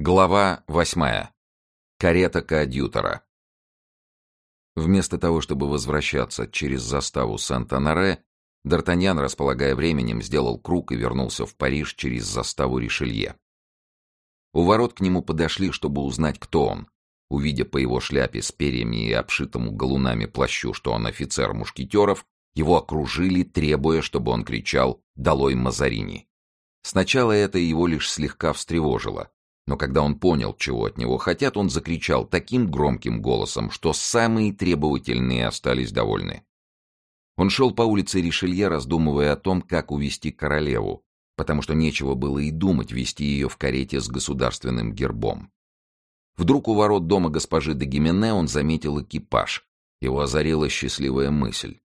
Глава восьмая. Карета коадьютора. Вместо того, чтобы возвращаться через заставу Сент-Анаре, Д'Артаньян, располагая временем, сделал круг и вернулся в Париж через заставу Ришелье. У ворот к нему подошли, чтобы узнать, кто он. Увидя по его шляпе с перьями и обшитому галунами плащу, что он офицер мушкетеров, его окружили, требуя, чтобы он кричал «Долой Мазарини!». Сначала это его лишь слегка встревожило, но когда он понял, чего от него хотят, он закричал таким громким голосом, что самые требовательные остались довольны. Он шел по улице Ришелье, раздумывая о том, как увести королеву, потому что нечего было и думать вести ее в карете с государственным гербом. Вдруг у ворот дома госпожи де Гимене он заметил экипаж. Его озарила счастливая мысль.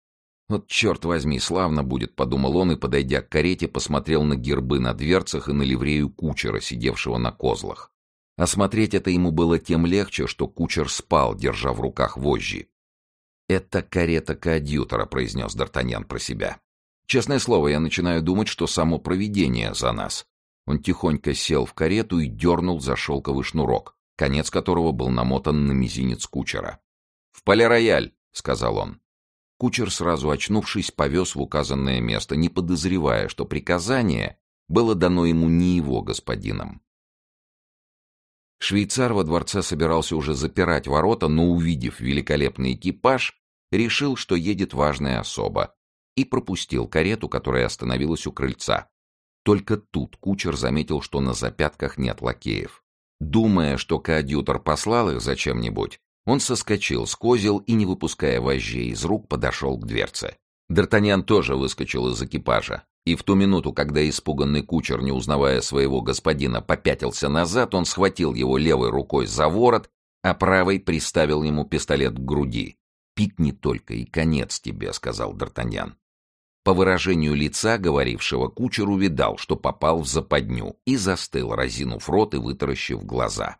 «Вот черт возьми, славно будет», — подумал он и, подойдя к карете, посмотрел на гербы на дверцах и на ливрею кучера, сидевшего на козлах. Осмотреть это ему было тем легче, что кучер спал, держа в руках вожжи. «Это карета коадьютора», — произнес Д'Артаньян про себя. «Честное слово, я начинаю думать, что само провидение за нас». Он тихонько сел в карету и дернул за шелковый шнурок, конец которого был намотан на мизинец кучера. «В полирояль», — сказал он. Кучер, сразу очнувшись, повез в указанное место, не подозревая, что приказание было дано ему не его господином. Швейцар во дворце собирался уже запирать ворота, но, увидев великолепный экипаж, решил, что едет важная особа, и пропустил карету, которая остановилась у крыльца. Только тут кучер заметил, что на запятках нет лакеев. Думая, что коадьютор послал их зачем-нибудь, он соскочил с козел и, не выпуская вожжей из рук, подошел к дверце. Д'Артаньян тоже выскочил из экипажа, и в ту минуту, когда испуганный кучер, не узнавая своего господина, попятился назад, он схватил его левой рукой за ворот, а правой приставил ему пистолет к груди. «Пикни только, и конец тебе», — сказал Д'Артаньян. По выражению лица говорившего кучер увидал, что попал в западню, и застыл, разинув рот и вытаращив глаза.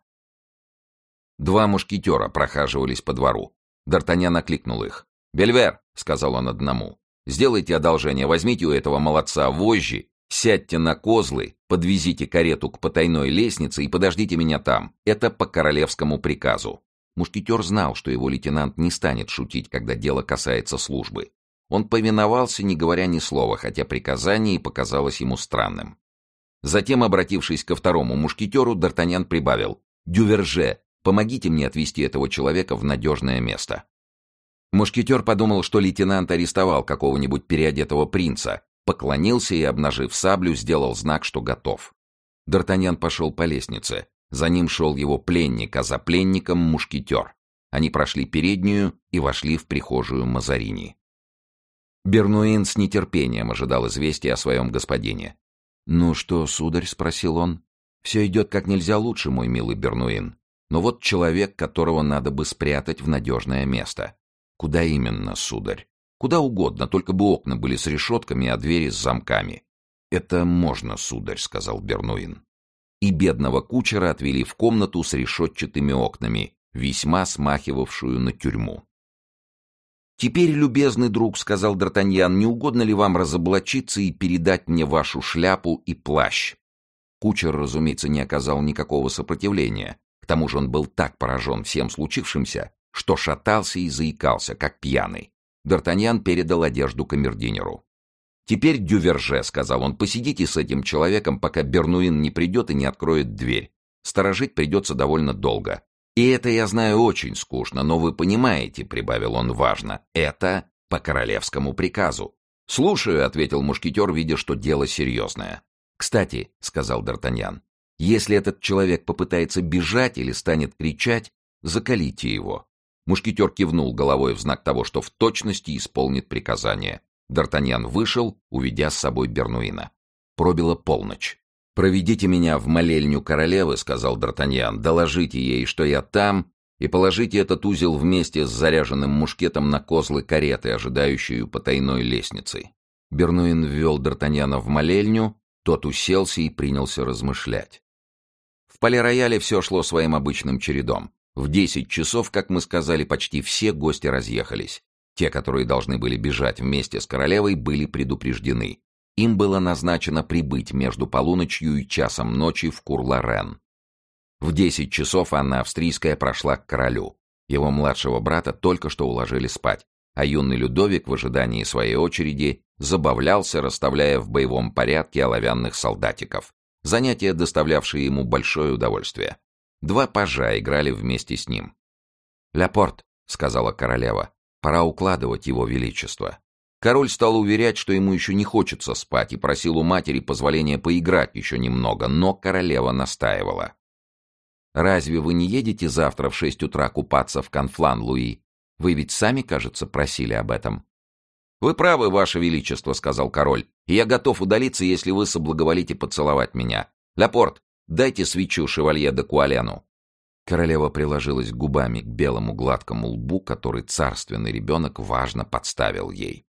Два мушкетера прохаживались по двору. Д'Артаньян окликнул их. «Бельвер», — сказал он одному, — «сделайте одолжение, возьмите у этого молодца вожжи, сядьте на козлы, подвезите карету к потайной лестнице и подождите меня там. Это по королевскому приказу». Мушкетер знал, что его лейтенант не станет шутить, когда дело касается службы. Он повиновался, не говоря ни слова, хотя приказание и показалось ему странным. Затем, обратившись ко второму мушкетеру, Д'Артаньян прибавил «Дюверже, Помогите мне отвезти этого человека в надежное место». Мушкетер подумал, что лейтенант арестовал какого-нибудь переодетого принца, поклонился и, обнажив саблю, сделал знак, что готов. Д'Артаньян пошел по лестнице. За ним шел его пленник, а за пленником — мушкетер. Они прошли переднюю и вошли в прихожую Мазарини. Бернуин с нетерпением ожидал известия о своем господине. «Ну что, сударь?» — спросил он. «Все идет как нельзя лучше, мой милый Бернуин. Но вот человек, которого надо бы спрятать в надежное место. Куда именно, сударь? Куда угодно, только бы окна были с решетками, а двери с замками. Это можно, сударь, сказал Бернуин. И бедного кучера отвели в комнату с решетчатыми окнами, весьма смахивавшую на тюрьму. «Теперь, любезный друг, — сказал Д'Артаньян, — не угодно ли вам разоблачиться и передать мне вашу шляпу и плащ?» Кучер, разумеется, не оказал никакого сопротивления, к тому же он был так поражен всем случившимся, что шатался и заикался, как пьяный. Д'Артаньян передал одежду камердинеру. «Теперь, Дюверже», — сказал он, — «посидите с этим человеком, пока Бернуин не придет и не откроет дверь. Сторожить придется довольно долго. И это, я знаю, очень скучно, но вы понимаете», — прибавил он важно, — «это по королевскому приказу». «Слушаю», — ответил мушкетер, видя, что дело серьезное. «Кстати», — сказал Д'Артаньян, если этот человек попытается бежать или станет кричать, закалите его. Мушкетер кивнул головой в знак того, что в точности исполнит приказание. Д'Артаньян вышел, уведя с собой Бернуина. Пробила полночь. «Проведите меня в молельню королевы», — сказал Д'Артаньян, — «доложите ей, что я там, и положите этот узел вместе с заряженным мушкетом на козлы кареты, ожидающую потайной лестницы». Бернуин ввел Д'Артаньяна в молельню, тот уселся и принялся размышлять. Полирояле все шло своим обычным чередом. В десять часов, как мы сказали, почти все гости разъехались. Те, которые должны были бежать вместе с королевой, были предупреждены. Им было назначено прибыть между полуночью и часом ночи в Курларен. В десять часов Анна Австрийская прошла к королю. Его младшего брата только что уложили спать, а юный Людовик в ожидании своей очереди забавлялся, расставляя в боевом порядке оловянных солдатиков. Занятие, доставлявшее ему большое удовольствие. Два пажа играли вместе с ним. «Ляпорт», — сказала королева, — «пора укладывать его величество». Король стал уверять, что ему еще не хочется спать, и просил у матери позволения поиграть еще немного, но королева настаивала. «Разве вы не едете завтра в шесть утра купаться в Конфлан, Луи? Вы ведь сами, кажется, просили об этом». «Вы правы, ваше величество», — сказал король, «и я готов удалиться, если вы соблаговолите поцеловать меня. Лапорт, дайте свечу шевалье де Куалену». Королева приложилась губами к белому гладкому лбу, который царственный ребенок важно подставил ей.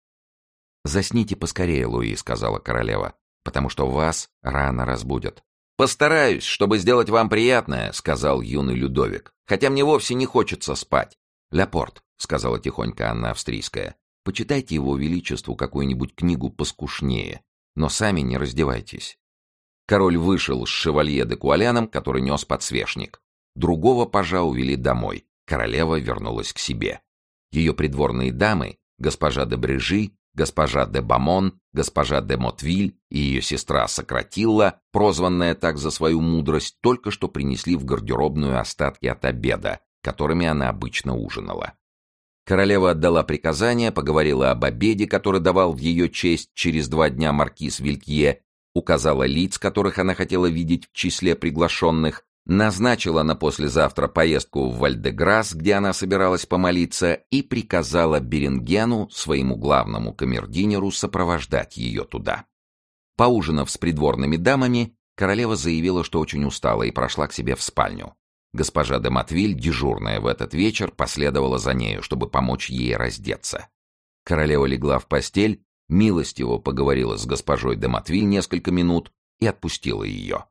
«Засните поскорее, Луи», — сказала королева, «потому что вас рано разбудят». «Постараюсь, чтобы сделать вам приятное», — сказал юный Людовик, «хотя мне вовсе не хочется спать». «Ляпорт», — сказала тихонько Анна Австрийская, Почитайте его величеству какую-нибудь книгу поскушнее, но сами не раздевайтесь. Король вышел с шевалье де Куаляном, который нес подсвечник. Другого пажа увели домой. Королева вернулась к себе. Ее придворные дамы, госпожа де Брежи, госпожа де Бамон, госпожа де Мотвиль и ее сестра Сократилла, прозванная так за свою мудрость, только что принесли в гардеробную остатки от обеда, которыми она обычно ужинала. Королева отдала приказание, поговорила об обеде, который давал в ее честь через два дня маркиз Вилькье, указала лиц, которых она хотела видеть в числе приглашенных, назначила на послезавтра поездку в Вальдеграс, где она собиралась помолиться, и приказала Беренгену, своему главному камердинеру, сопровождать ее туда. Поужинав с придворными дамами, королева заявила, что очень устала и прошла к себе в спальню. Госпожа де Матвиль, дежурная в этот вечер, последовала за нею, чтобы помочь ей раздеться. Королева легла в постель, милостиво поговорила с госпожой де Матвиль несколько минут и отпустила ее.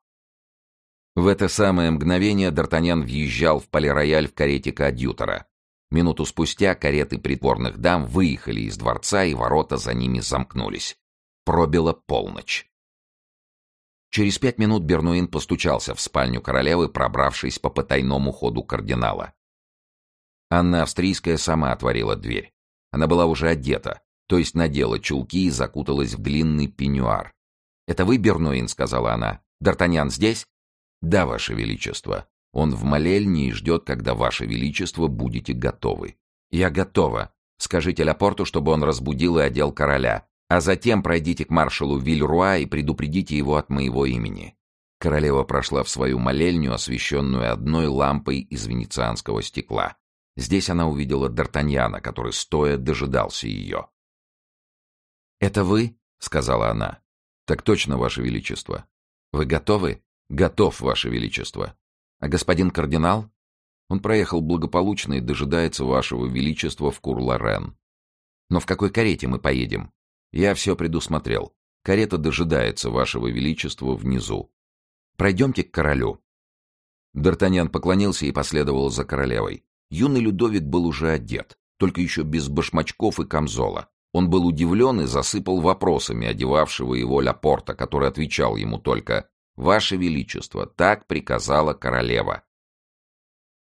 В это самое мгновение Д'Артаньян въезжал в полирояль в карете коадьютора. Минуту спустя кареты придворных дам выехали из дворца, и ворота за ними замкнулись. Пробила полночь. Через пять минут Бернуин постучался в спальню королевы, пробравшись по потайному ходу кардинала. Анна Австрийская сама отворила дверь. Она была уже одета, то есть надела чулки и закуталась в длинный пеньюар. «Это вы, Бернуин?» — сказала она. «Д'Артаньян здесь?» «Да, Ваше Величество. Он в молельне и ждет, когда Ваше Величество будете готовы». «Я готова. Скажите Лапорту, чтобы он разбудил и одел короля. А затем пройдите к маршалу Вильруа и предупредите его от моего имени». Королева прошла в свою молельню, освещенную одной лампой из венецианского стекла. Здесь она увидела Д'Артаньяна, который стоя дожидался ее. «Это вы?» — сказала она. «Так точно, Ваше Величество. Вы готовы?» «Готов, Ваше Величество. А господин кардинал?» «Он проехал благополучно и дожидается Вашего Величества в Кур-Лорен. Но в какой карете мы поедем?» Я все предусмотрел. Карета дожидается вашего величества внизу. Пройдемте к королю». Д'Артаньян поклонился и последовал за королевой. Юный Людовик был уже одет, только еще без башмачков и камзола. Он был удивлен и засыпал вопросами одевавшего его Ляпорта, который отвечал ему только «Ваше Величество, так приказала королева».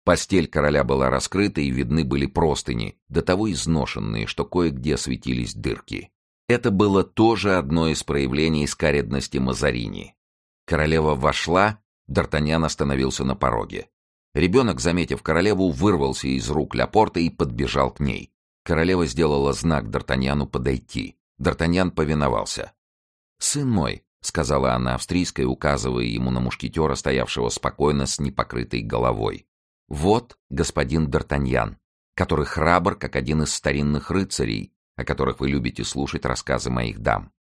Постель короля была раскрыта, и видны были простыни, до того изношенные, что кое-где светились дырки. Это было тоже одно из проявлений скаредности Мазарини. Королева вошла, Д'Артаньян остановился на пороге. Ребенок, заметив королеву, вырвался из рук Ляпорта и подбежал к ней. Королева сделала знак Д'Артаньяну подойти. Д'Артаньян повиновался. «Сын мой», — сказала она австрийская, указывая ему на мушкетера, стоявшего спокойно с непокрытой головой. «Вот господин Д'Артаньян, который храбр, как один из старинных рыцарей, о которых вы любите слушать рассказы моих дам.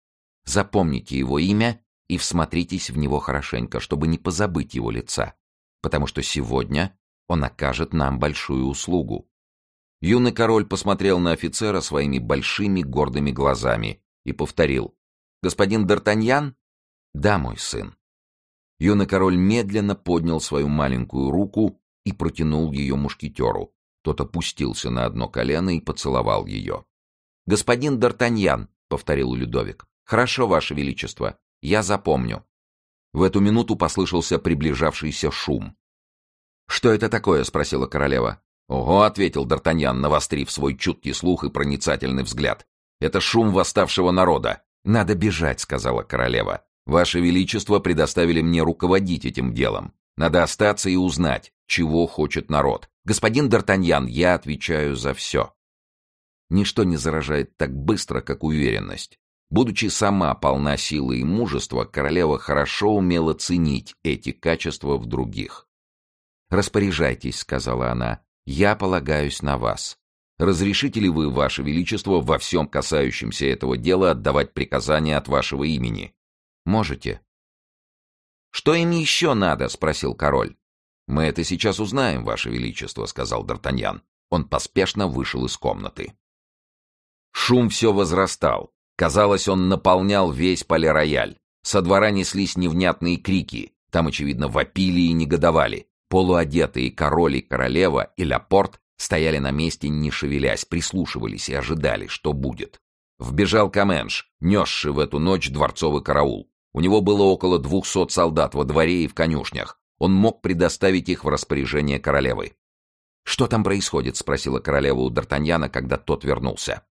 Запомните его имя и всмотритесь в него хорошенько, чтобы не позабыть его лица, потому что сегодня он окажет нам большую услугу. Юный король посмотрел на офицера своими большими гордыми глазами и повторил. «Господин Д'Артаньян?» «Да, мой сын». Юный король медленно поднял свою маленькую руку и протянул ее мушкетеру. Тот опустился на одно колено и поцеловал ее. «Господин Д'Артаньян», — повторил Людовик. «Хорошо, Ваше Величество, я запомню». В эту минуту послышался приближавшийся шум. «Что это такое?» — спросила королева. «Ого», — ответил Д'Артаньян, навострив свой чуткий слух и проницательный взгляд. «Это шум восставшего народа. Надо бежать», — сказала королева. «Ваше Величество предоставили мне руководить этим делом. Надо остаться и узнать, чего хочет народ. Господин Д'Артаньян, я отвечаю за все». Ничто не заражает так быстро, как уверенность. Будучи сама полна силы и мужества, королева хорошо умела ценить эти качества в других. «Распоряжайтесь», — сказала она, — «я полагаюсь на вас. Разрешите ли вы, ваше величество, во всем касающемся этого дела отдавать приказания от вашего имени?» «Можете». «Что им еще надо?» — спросил король. «Мы это сейчас узнаем, ваше величество», — сказал Д'Артаньян. Он поспешно вышел из комнаты. Шум все возрастал. Казалось, он наполнял весь полирояль. Со двора неслись невнятные крики. Там, очевидно, вопили и негодовали. Полуодетые король и королева и Ляпорт стояли на месте, не шевелясь, прислушивались и ожидали, что будет. Вбежал Каменш, несший в эту ночь дворцовый караул. У него было около двухсот солдат во дворе и в конюшнях. Он мог предоставить их в распоряжение королевы. «Что там происходит?» — спросила королева у Д'Артаньяна, когда тот вернулся.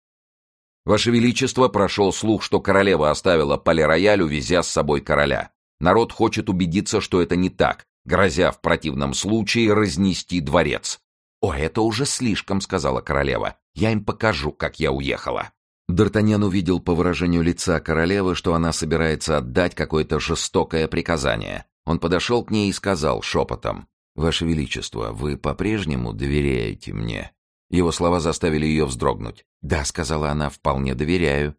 Ваше Величество, прошел слух, что королева оставила полирояль, увезя с собой короля. Народ хочет убедиться, что это не так, грозя в противном случае разнести дворец. «О, это уже слишком», — сказала королева. «Я им покажу, как я уехала». Д'Артаньян увидел по выражению лица королевы, что она собирается отдать какое-то жестокое приказание. Он подошел к ней и сказал шепотом. «Ваше Величество, вы по-прежнему доверяете мне?» Его слова заставили ее вздрогнуть. «Да», — сказала она, — «вполне доверяю».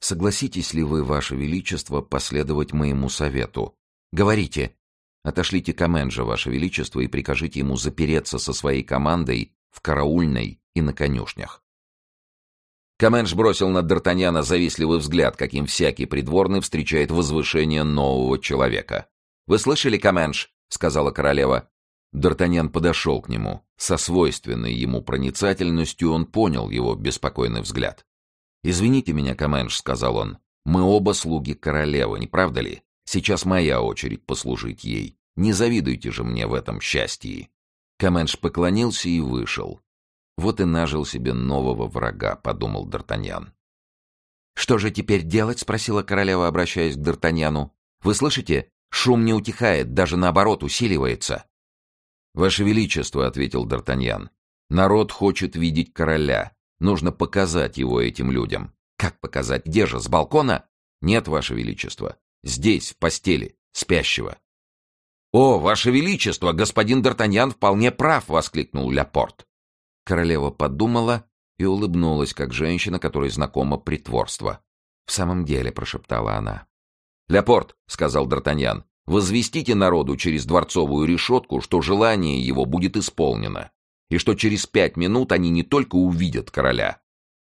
«Согласитесь ли вы, Ваше Величество, последовать моему совету? Говорите. Отошлите Каменжа, Ваше Величество, и прикажите ему запереться со своей командой в караульной и на конюшнях». Каменж бросил на Д'Артаньяна завистливый взгляд, каким всякий придворный встречает возвышение нового человека. «Вы слышали, Каменж?» — сказала королева. Д'Артаньян подошел к нему. Со свойственной ему проницательностью он понял его беспокойный взгляд. «Извините меня, Каменш», — сказал он. «Мы оба слуги королевы, не правда ли? Сейчас моя очередь послужить ей. Не завидуйте же мне в этом счастье». Каменш поклонился и вышел. «Вот и нажил себе нового врага», — подумал Д'Артаньян. «Что же теперь делать?» — спросила королева, обращаясь к Д'Артаньяну. «Вы слышите? Шум не утихает, даже наоборот усиливается». «Ваше Величество», — ответил Д'Артаньян, — «народ хочет видеть короля. Нужно показать его этим людям». «Как показать? Где же? С балкона?» «Нет, Ваше Величество. Здесь, в постели, спящего». «О, Ваше Величество, господин Д'Артаньян вполне прав!» — воскликнул Ляпорт. Королева подумала и улыбнулась, как женщина, которой знакомо притворство. «В самом деле», — прошептала она. «Ляпорт», — сказал Д'Артаньян, Возвестите народу через дворцовую решетку, что желание его будет исполнено, и что через пять минут они не только увидят короля,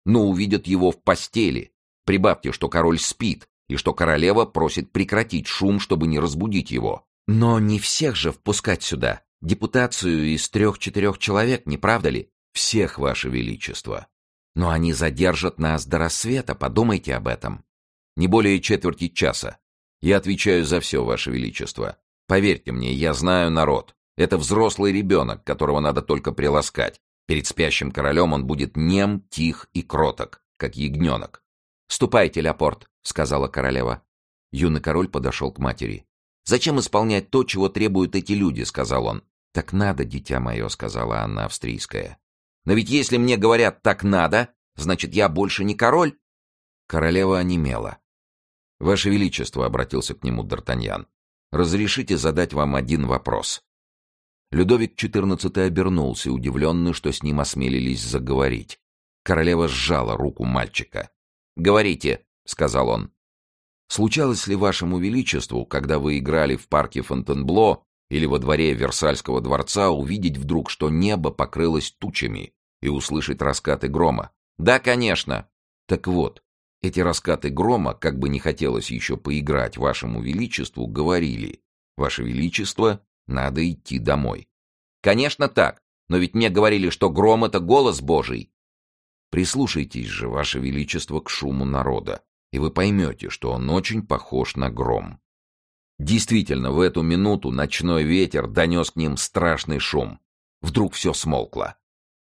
но увидят его в постели. Прибавьте, что король спит, и что королева просит прекратить шум, чтобы не разбудить его. Но не всех же впускать сюда. Депутацию из трех-четырех человек, не правда ли? Всех, ваше величество. Но они задержат нас до рассвета, подумайте об этом. Не более четверти часа. Я отвечаю за все, Ваше Величество. Поверьте мне, я знаю народ. Это взрослый ребенок, которого надо только приласкать. Перед спящим королем он будет нем, тих и кроток, как ягненок. «Ступайте, Ляпорт», — сказала королева. Юный король подошел к матери. «Зачем исполнять то, чего требуют эти люди?» — сказал он. «Так надо, дитя мое», — сказала Анна Австрийская. «Но ведь если мне говорят «так надо», значит, я больше не король?» Королева онемела. «Ваше Величество», — обратился к нему Д'Артаньян, — «разрешите задать вам один вопрос». Людовик XIV обернулся, удивленный, что с ним осмелились заговорить. Королева сжала руку мальчика. «Говорите», — сказал он. «Случалось ли вашему величеству, когда вы играли в парке Фонтенбло или во дворе Версальского дворца, увидеть вдруг, что небо покрылось тучами, и услышать раскаты грома?» «Да, конечно». «Так вот, эти раскаты грома, как бы не хотелось еще поиграть вашему величеству, говорили, «Ваше величество, надо идти домой». «Конечно так, но ведь мне говорили, что гром — это голос Божий». Прислушайтесь же, ваше величество, к шуму народа, и вы поймете, что он очень похож на гром. Действительно, в эту минуту ночной ветер донес к ним страшный шум. Вдруг все смолкло.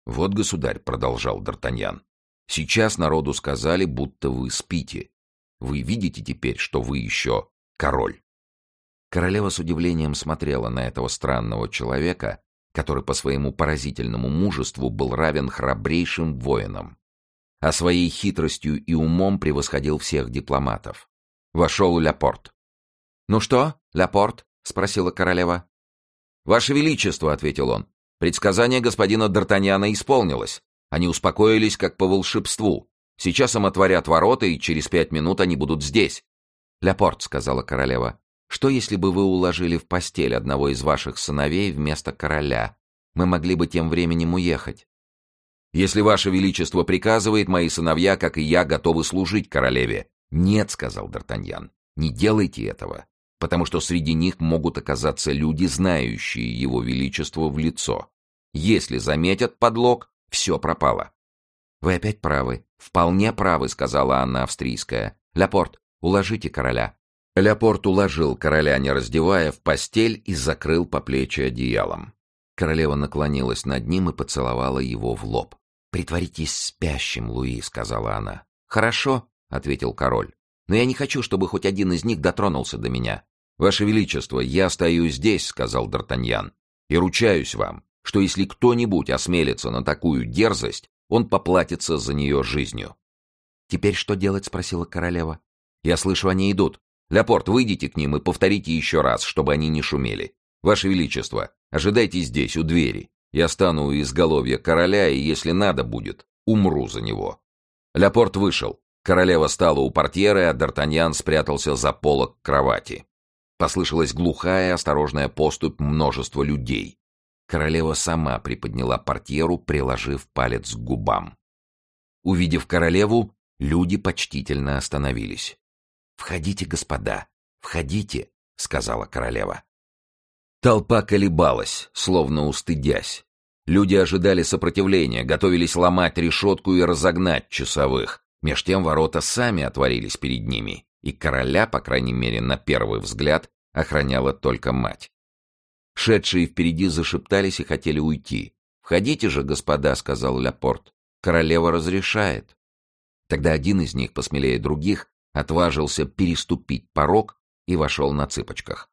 «Вот, государь», — продолжал Д'Артаньян, — «сейчас народу сказали, будто вы спите. Вы видите теперь, что вы еще король». Королева с удивлением смотрела на этого странного человека, который по своему поразительному мужеству был равен храбрейшим воинам, а своей хитростью и умом превосходил всех дипломатов. Вошел Ляпорт. «Ну что, Лапорт?» — спросила королева. «Ваше Величество», — ответил он, — «предсказание господина Д'Артаньяна исполнилось. Они успокоились, как по волшебству. Сейчас им отворят ворота, и через пять минут они будут здесь». «Ляпорт», — сказала королева, — «что, если бы вы уложили в постель одного из ваших сыновей вместо короля? Мы могли бы тем временем уехать». «Если ваше величество приказывает, мои сыновья, как и я, готовы служить королеве». «Нет», — сказал Д'Артаньян, — «не делайте этого потому что среди них могут оказаться люди, знающие его величество в лицо. Если заметят подлог, все пропало. «Вы опять правы, вполне правы», — сказала Анна Австрийская. «Ляпорт, уложите короля». Ляпорт уложил короля, не раздевая, в постель и закрыл по плечи одеялом. Королева наклонилась над ним и поцеловала его в лоб. «Притворитесь спящим, Луи», — сказала она. «Хорошо», — ответил король. «Но я не хочу, чтобы хоть один из них дотронулся до меня. «Ваше Величество, я стою здесь», — сказал Д'Артаньян, — «и ручаюсь вам, что если кто-нибудь осмелится на такую дерзость, он поплатится за нее жизнью». «Теперь что делать?» — спросила королева. «Я слышу, они идут. Ляпорт, выйдите к ним и повторите еще раз, чтобы они не шумели. Ваше Величество, ожидайте здесь, у двери. Я стану у изголовья короля, и, если надо будет, умру за него». Ляпорт вышел. Королева стала у портьеры, а Д'Артаньян спрятался за полок кровати. Послышалась глухая, осторожная поступь множества людей. Королева сама приподняла портьеру, приложив палец к губам. Увидев королеву, люди почтительно остановились. «Входите, господа, входите», — сказала королева. Толпа колебалась, словно устыдясь. Люди ожидали сопротивления, готовились ломать решетку и разогнать часовых. Меж тем ворота сами отворились перед ними и короля, по крайней мере на первый взгляд, охраняла только мать. Шедшие впереди зашептались и хотели уйти. «Входите же, господа», — сказал Ляпорт. «Королева разрешает». Тогда один из них, посмелее других, отважился переступить порог и вошел на цыпочках.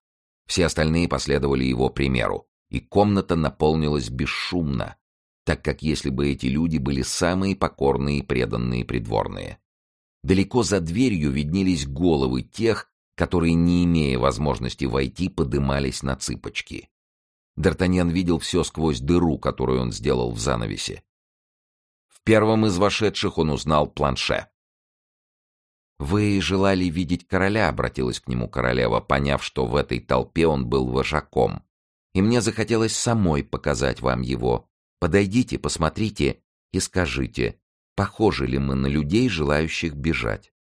Все остальные последовали его примеру, и комната наполнилась бесшумно, так как если бы эти люди были самые покорные и преданные придворные. Далеко за дверью виднелись головы тех, которые, не имея возможности войти, подымались на цыпочки. Д'Артаньян видел все сквозь дыру, которую он сделал в занавесе. В первом из вошедших он узнал планше. «Вы желали видеть короля», — обратилась к нему королева, поняв, что в этой толпе он был вожаком. «И мне захотелось самой показать вам его. Подойдите, посмотрите и скажите, похожи ли мы на людей, желающих бежать?»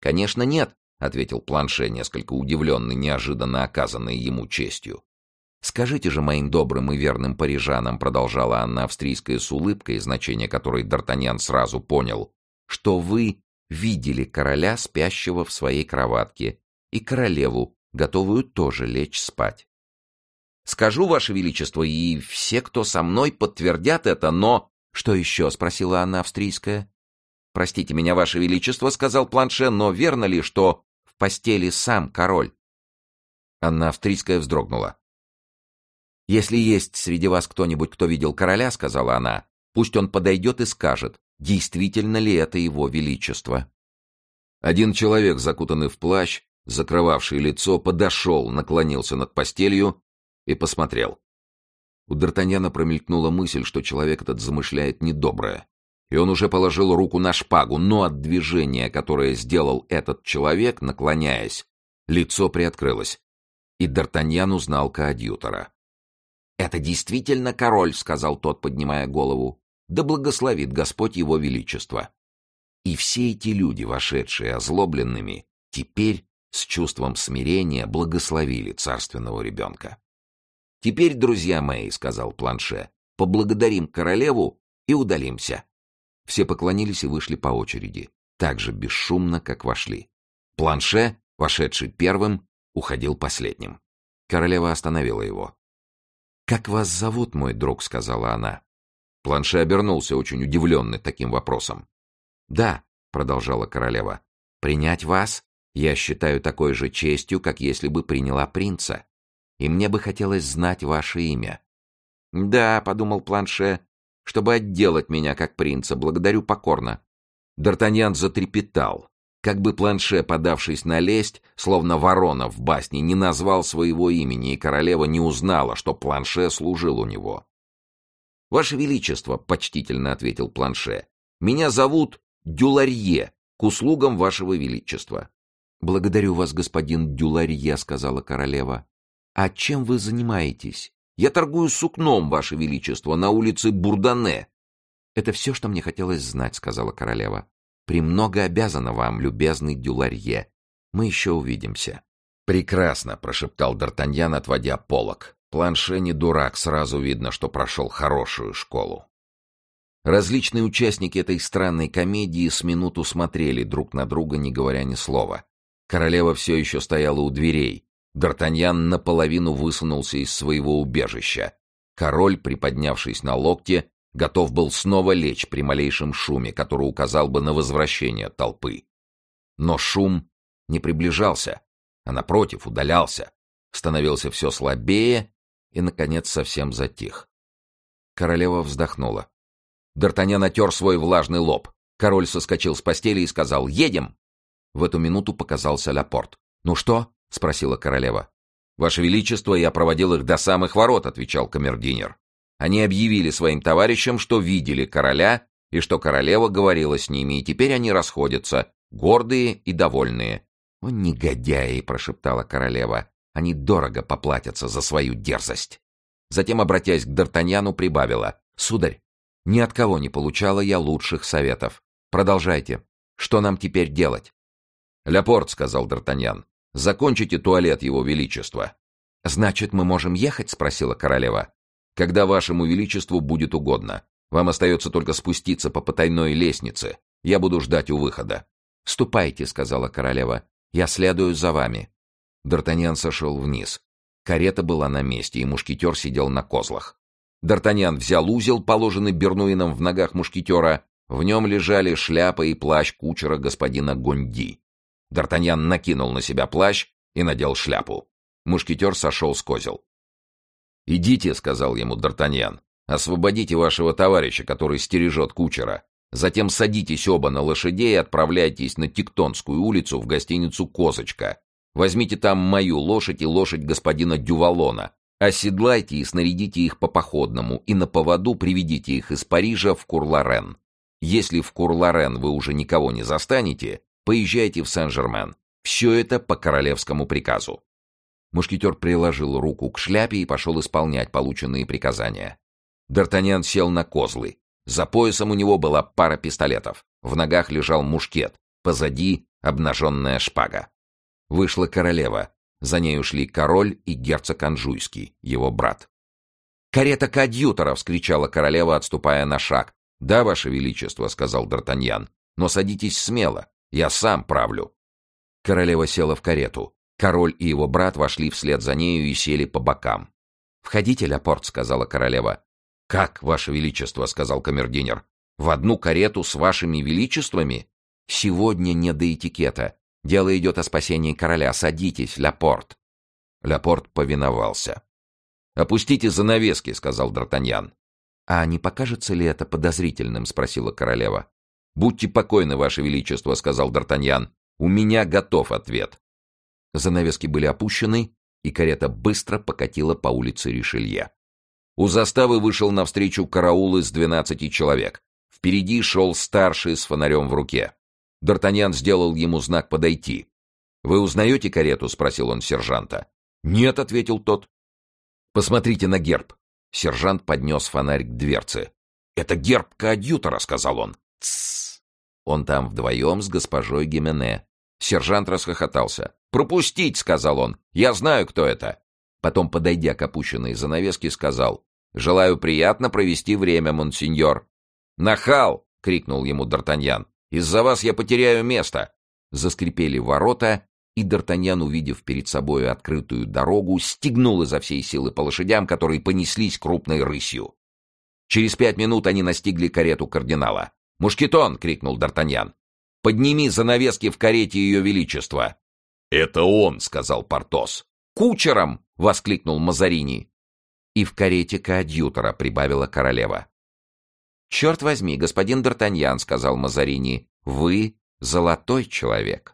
«Конечно, нет», — ответил Планше, несколько удивленный неожиданно оказанной ему честью. «Скажите же моим добрым и верным парижанам», — продолжала Анна Австрийская с улыбкой, значение которой Д'Артаньян сразу понял, «что вы видели короля, спящего в своей кроватке, и королеву, готовую тоже лечь спать. Скажу, Ваше Величество, и все, кто со мной, подтвердят это, но...» «Что еще?» — спросила Анна Австрийская. «Простите меня, Ваше Величество», — сказал Планше, «но верно ли, что в постели сам король?» Анна Австрийская вздрогнула. «Если есть среди вас кто-нибудь, кто видел короля», — сказала она, «пусть он подойдет и скажет, действительно ли это его величество». Один человек, закутанный в плащ, закрывавший лицо, подошел, наклонился над постелью и посмотрел. У Д'Артаньяна промелькнула мысль, что человек этот замышляет недоброе и он уже положил руку на шпагу, но от движения, которое сделал этот человек, наклоняясь, лицо приоткрылось, и Д'Артаньян узнал коадьютора. «Это действительно король», — сказал тот, поднимая голову. «Да благословит Господь его величество». И все эти люди, вошедшие озлобленными, теперь с чувством смирения благословили царственного ребенка. «Теперь, друзья мои», — сказал Планше, — «поблагодарим королеву и удалимся». Все поклонились и вышли по очереди, так же бесшумно, как вошли. Планше, вошедший первым, уходил последним. Королева остановила его. «Как вас зовут, мой друг?» — сказала она. Планше обернулся, очень удивленный таким вопросом. «Да», — продолжала королева, — «принять вас я считаю такой же честью, как если бы приняла принца. И мне бы хотелось знать ваше имя». «Да», — подумал Планше, — «чтобы отделать меня как принца, благодарю покорно». Д'Артаньян затрепетал, как бы планше, подавшись на лесть, словно ворона в басне, не назвал своего имени, и королева не узнала, что планше служил у него. «Ваше Величество», — почтительно ответил планше, — «меня зовут Дюларье, к услугам Вашего Величества». «Благодарю вас, господин Дюларье», — сказала королева. «А чем вы занимаетесь?» «Я торгую сукном, Ваше Величество, на улице Бурдане». «Это все, что мне хотелось знать», — сказала королева. «Премного обязана вам, любезный Дюларье. Мы еще увидимся». «Прекрасно», — прошептал Д'Артаньян, отводя полок. «Планше не дурак, сразу видно, что прошел хорошую школу». Различные участники этой странной комедии с минуту смотрели друг на друга, не говоря ни слова. Королева все еще стояла у дверей. Д'Артаньян наполовину высунулся из своего убежища. Король, приподнявшись на локте, готов был снова лечь при малейшем шуме, который указал бы на возвращение толпы. Но шум не приближался, а напротив удалялся, становился все слабее и, наконец, совсем затих. Королева вздохнула. Д'Артаньян натер свой влажный лоб. Король соскочил с постели и сказал «Едем!». В эту минуту показался Лапорт. «Ну что?» — спросила королева. «Ваше Величество, я проводил их до самых ворот», — отвечал камердинер. Они объявили своим товарищам, что видели короля и что королева говорила с ними, и теперь они расходятся, гордые и довольные. «О, негодяи!» — прошептала королева. «Они дорого поплатятся за свою дерзость». Затем, обратясь к Д'Артаньяну, прибавила. «Сударь, ни от кого не получала я лучших советов. Продолжайте. Что нам теперь делать?» «Ляпорт», — сказал Д'Артаньян, — «закончите туалет его величества». «Значит, мы можем ехать?» — спросила королева. Когда вашему величеству будет угодно. Вам остается только спуститься по потайной лестнице. Я буду ждать у выхода». «Ступайте», — сказала королева. «Я следую за вами». Д'Артаньян сошел вниз. Карета была на месте, и мушкетер сидел на козлах. Д'Артаньян взял узел, положенный Бернуином в ногах мушкетера. В нем лежали шляпа и плащ кучера господина Гонди. Д'Артаньян накинул на себя плащ и надел шляпу. Мушкетер сошел с козел. «Идите», — сказал ему Д'Артаньян, — «освободите вашего товарища, который стережет кучера. Затем садитесь оба на лошадей и отправляйтесь на Тектонскую улицу в гостиницу «Козочка». Возьмите там мою лошадь и лошадь господина Дювалона. Оседлайте и снарядите их по походному, и на поводу приведите их из Парижа в Курларен. Если в Курларен вы уже никого не застанете, поезжайте в Сен-Жермен. Все это по королевскому приказу. Мушкетер приложил руку к шляпе и пошел исполнять полученные приказания. Д'Артаньян сел на козлы. За поясом у него была пара пистолетов. В ногах лежал мушкет. Позади — обнаженная шпага. Вышла королева. За ней ушли король и герцог Анжуйский, его брат. «Карета коадьютора!» — вскричала королева, отступая на шаг. «Да, ваше величество», — сказал Д'Артаньян. «Но садитесь смело. Я сам правлю». Королева села в карету. Король и его брат вошли вслед за нею и сели по бокам. «Входите, Ляпорт», — сказала королева. «Как, ваше величество», — сказал камердинер. «В одну карету с вашими величествами? Сегодня не до этикета. Дело идет о спасении короля. Садитесь, Ляпорт». Ляпорт повиновался. «Опустите занавески», — сказал Д'Артаньян. «А не покажется ли это подозрительным?» — спросила королева. «Будьте покойны, ваше величество», — сказал Д'Артаньян. «У меня готов ответ». Занавески были опущены, и карета быстро покатила по улице Ришелье. У заставы вышел навстречу караул из двенадцати человек. Впереди шел старший с фонарем в руке. Д'Артаньян сделал ему знак подойти. «Вы узнаете карету?» — спросил он сержанта. «Нет», — ответил тот. «Посмотрите на герб». Сержант поднес фонарь к дверце. «Это герб коадьютора», — сказал он. «Тссс». Он там вдвоем с госпожой Гимене. Сержант расхохотался. «Пропустить!» — сказал он. «Я знаю, кто это!» Потом, подойдя к опущенной занавеске, сказал. «Желаю приятно провести время, монсеньор». «Нахал!» — крикнул ему Д'Артаньян. «Из-за вас я потеряю место!» Заскрипели ворота, и Д'Артаньян, увидев перед собой открытую дорогу, стегнул изо всей силы по лошадям, которые понеслись крупной рысью. Через пять минут они настигли карету кардинала. «Мушкетон!» — крикнул Д'Артаньян. «Подними занавески в карете Ее Величества!» «Это он!» — сказал Портос. «Кучером!» — воскликнул Мазарини. И в карете коадьютора прибавила королева. «Черт возьми, господин Д'Артаньян!» — сказал Мазарини. «Вы золотой человек!»